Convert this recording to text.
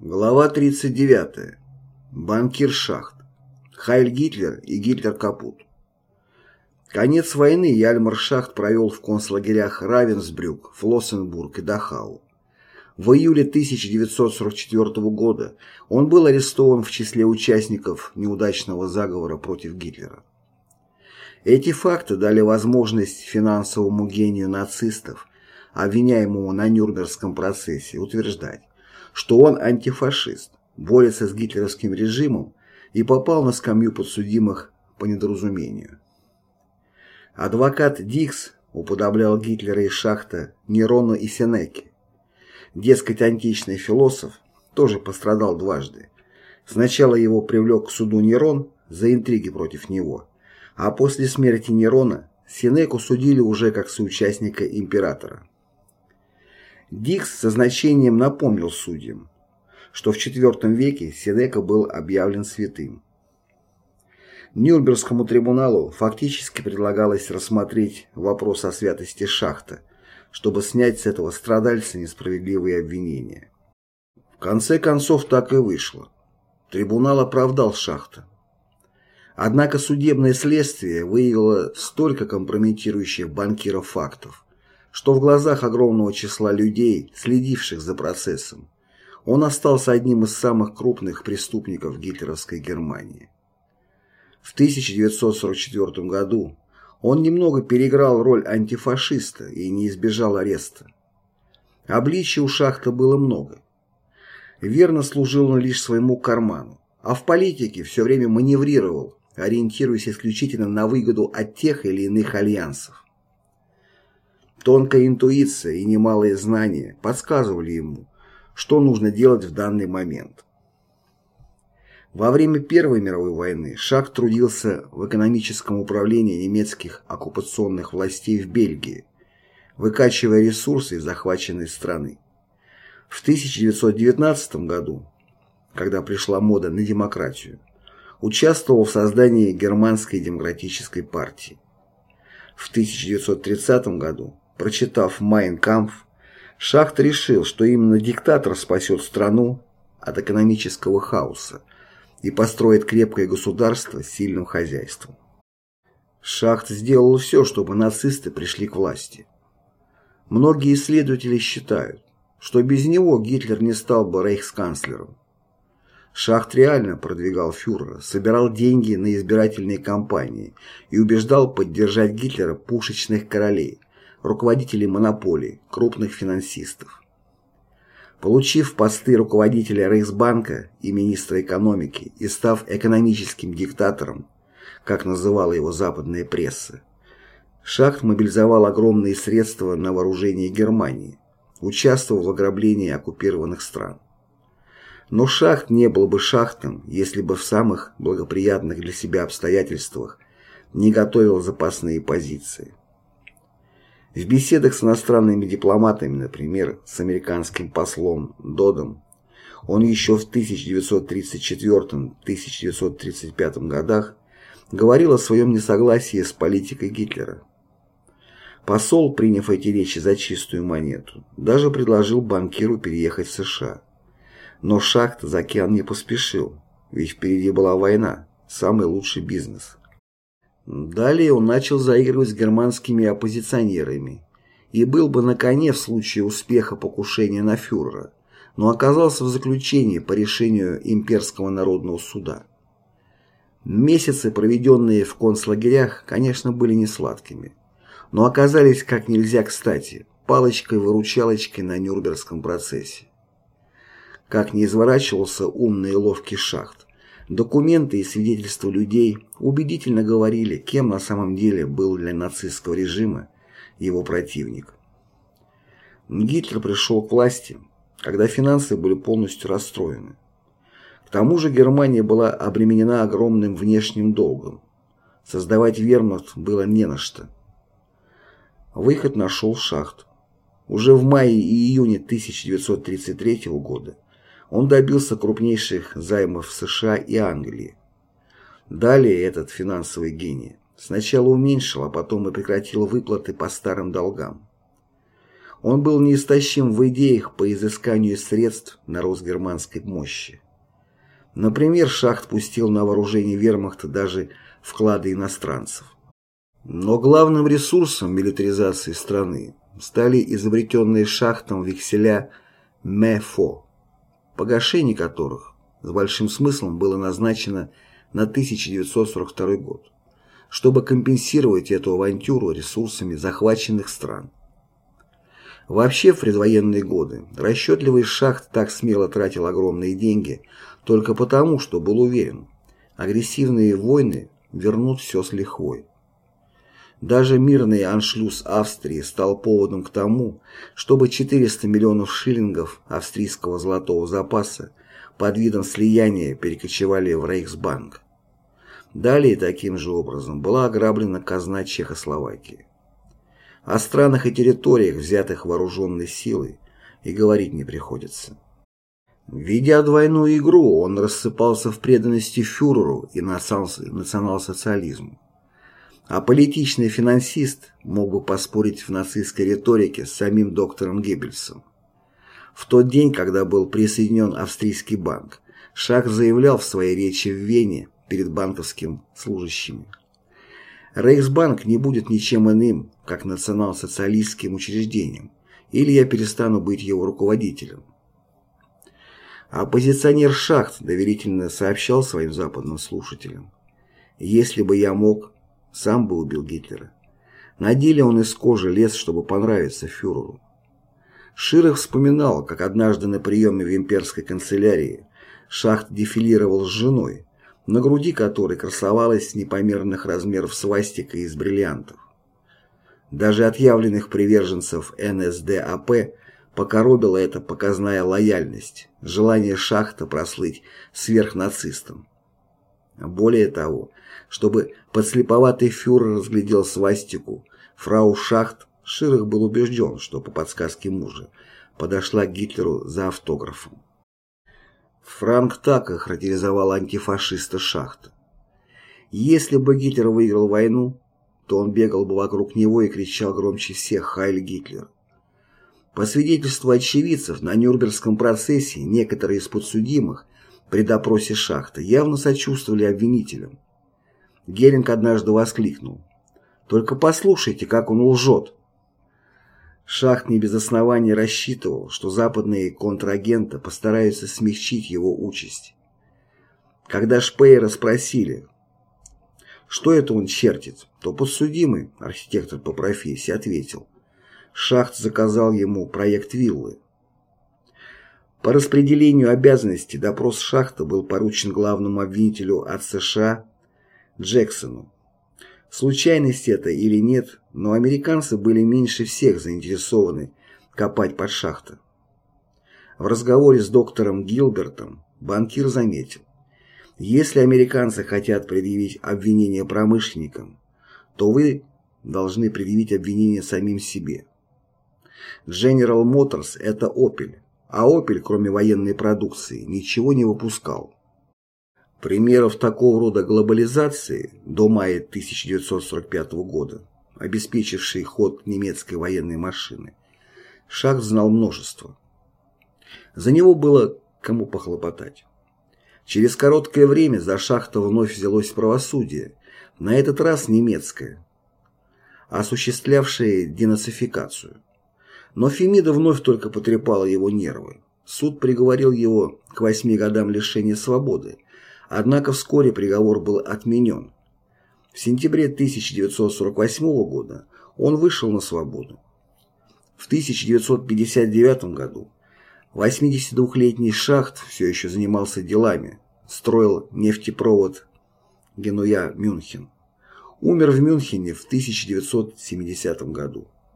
Глава 39. Банкир Шахт. Хайль Гитлер и Гитлер капут. Конец войны Яльмар Шахт провел в концлагерях Равенсбрюк, Флоссенбург и Дахау. В июле 1944 года он был арестован в числе участников неудачного заговора против Гитлера. Эти факты дали возможность финансовому гению нацистов, обвиняемому на Нюрнбергском процессе, утверждать, что он антифашист, борется с гитлеровским режимом и попал на скамью подсудимых по недоразумению. Адвокат Дикс уподоблял Гитлера и Шахта Нерону и Сенеке. Дескать, античный философ тоже пострадал дважды. Сначала его привлек к суду Нерон за интриги против него, а после смерти Нерона Сенеку судили уже как соучастника императора. Дикс со значением напомнил судьям, что в IV веке Сенека был объявлен святым. Нюрнбергскому трибуналу фактически предлагалось рассмотреть вопрос о святости шахта, чтобы снять с этого страдальца несправедливые обвинения. В конце концов так и вышло. Трибунал оправдал шахта. Однако судебное следствие выявило столько компрометирующих банкиров фактов, что в глазах огромного числа людей, следивших за процессом, он остался одним из самых крупных преступников гитлеровской Германии. В 1944 году он немного переиграл роль антифашиста и не избежал ареста. Обличий у Шахта было много. Верно служил он лишь своему карману, а в политике все время маневрировал, ориентируясь исключительно на выгоду от тех или иных альянсов. Тонкая интуиция и немалые знания подсказывали ему, что нужно делать в данный момент. Во время Первой мировой войны Шах трудился в экономическом управлении немецких оккупационных властей в Бельгии, выкачивая ресурсы из захваченной страны. В 1919 году, когда пришла мода на демократию, участвовал в создании Германской демократической партии. В 1930 году Прочитав «Майн Кампф», Шахт решил, что именно диктатор спасет страну от экономического хаоса и построит крепкое государство с сильным хозяйством. Шахт сделал все, чтобы нацисты пришли к власти. Многие исследователи считают, что без него Гитлер не стал бы рейхсканцлером. Шахт реально продвигал фюрера, собирал деньги на избирательные кампании и убеждал поддержать Гитлера пушечных королей, руководителей монополий, крупных финансистов. Получив посты руководителя Рейхсбанка и министра экономики и став экономическим диктатором, как называла его западная пресса, Шахт мобилизовал огромные средства на вооружение Германии, участвовал в ограблении оккупированных стран. Но Шахт не был бы Шахтом, если бы в самых благоприятных для себя обстоятельствах не готовил запасные позиции. В беседах с иностранными дипломатами, например, с американским послом Додом, он еще в 1934-1935 годах говорил о своем несогласии с политикой Гитлера. Посол, приняв эти речи за чистую монету, даже предложил банкиру переехать в США. Но Шахт за океан не поспешил, ведь впереди была война, самый лучший бизнес. Далее он начал заигрывать с германскими оппозиционерами и был бы на коне в случае успеха покушения на фюрера, но оказался в заключении по решению Имперского народного суда. Месяцы, проведенные в концлагерях, конечно, были не сладкими, но оказались как нельзя кстати, палочкой-выручалочкой на Нюрнбергском процессе. Как не изворачивался умный и ловкий шахт, Документы и свидетельства людей убедительно говорили, кем на самом деле был для нацистского режима его противник. Гитлер пришел к власти, когда финансы были полностью расстроены. К тому же Германия была обременена огромным внешним долгом. Создавать вермахт было не на что. Выход нашел шахт. Уже в мае и июне 1933 года он добился крупнейших займов в США и Англии. Далее этот финансовый гений сначала уменьшил, а потом и прекратил выплаты по старым долгам. Он был неистощим в идеях по изысканию средств на рост германской мощи. Например, Шахт пустил на вооружение вермахта даже вклады иностранцев. Но главным ресурсом милитаризации страны стали изобретенные Шахтом векселя МЭФО, погашение которых с большим смыслом было назначено на 1942 год, чтобы компенсировать эту авантюру ресурсами захваченных стран. Вообще в предвоенные годы расчетливый шахт так смело тратил огромные деньги только потому, что был уверен, агрессивные войны вернут все с лихвой. Даже мирный аншлюз Австрии стал поводом к тому, чтобы 400 миллионов шиллингов австрийского золотого запаса под видом слияния перекочевали в Рейхсбанк. Далее таким же образом была ограблена казна Чехословакии. О странах и территориях, взятых вооруженной силой, и говорить не приходится. Ведя двойную игру, он рассыпался в преданности фюреру и национал-социализму. А политичный финансист мог бы поспорить в нацистской риторике с самим доктором Геббельсом. В тот день, когда был присоединен австрийский банк, Шах заявлял в своей речи в Вене перед банковским служащими – Рейхсбанк не будет ничем иным, как национал-социалистским учреждением, или я перестану быть его руководителем. Оппозиционер Шахт доверительно сообщал своим западным слушателям. «Если бы я мог, сам бы убил Гитлера». На деле он из кожи лез, чтобы понравиться фюреру. Ширах вспоминал, как однажды на приеме в имперской канцелярии Шахт дефилировал с женой, на груди которой красовалась непомерных размеров свастика из бриллиантов. Даже отъявленных приверженцев НСДАП покоробила эта показная лояльность, желание шахта прослыть сверхнацистом. Более того, чтобы подслеповатый фюрер разглядел свастику, фрау Шахт Ширах был убежден, что по подсказке мужа подошла к Гитлеру за автографом. Франк так охарактеризовал антифашиста Шахта. Если бы Гитлер выиграл войну, то он бегал бы вокруг него и кричал громче всех «Хайль Гитлер!». По свидетельству очевидцев, на Нюрнбергском процессе некоторые из подсудимых при допросе Шахта явно сочувствовали обвинителям. Геринг однажды воскликнул «Только послушайте, как он лжет!» Шахт не без основания рассчитывал, что западные контрагенты постараются смягчить его участь. Когда Шпейера спросили, что это он чертит, то подсудимый, архитектор по профессии, ответил, Шахт заказал ему проект виллы. По распределению обязанностей допрос Шахта был поручен главному обвинителю от США Джексону. Случайность это или нет, но американцы были меньше всех заинтересованы копать под шахты. В разговоре с доктором Гилбертом банкир заметил, если американцы хотят предъявить обвинение промышленникам, то вы должны предъявить обвинение самим себе. General Motors – это Opel, а Opel, кроме военной продукции, ничего не выпускал. Примеров такого рода глобализации до мая 1945 года, обеспечившей ход немецкой военной машины, Шахт знал множество. За него было кому похлопотать. Через короткое время за Шахта вновь взялось правосудие, на этот раз немецкое, осуществлявшее денацификацию. Но Фемида вновь только потрепала его нервы. Суд приговорил его к восьми годам лишения свободы, Однако вскоре приговор был отменен. В сентябре 1948 года он вышел на свободу. В 1959 году 82-летний Шахт все еще занимался делами, строил нефтепровод Генуя-Мюнхен. Умер в Мюнхене в 1970 году.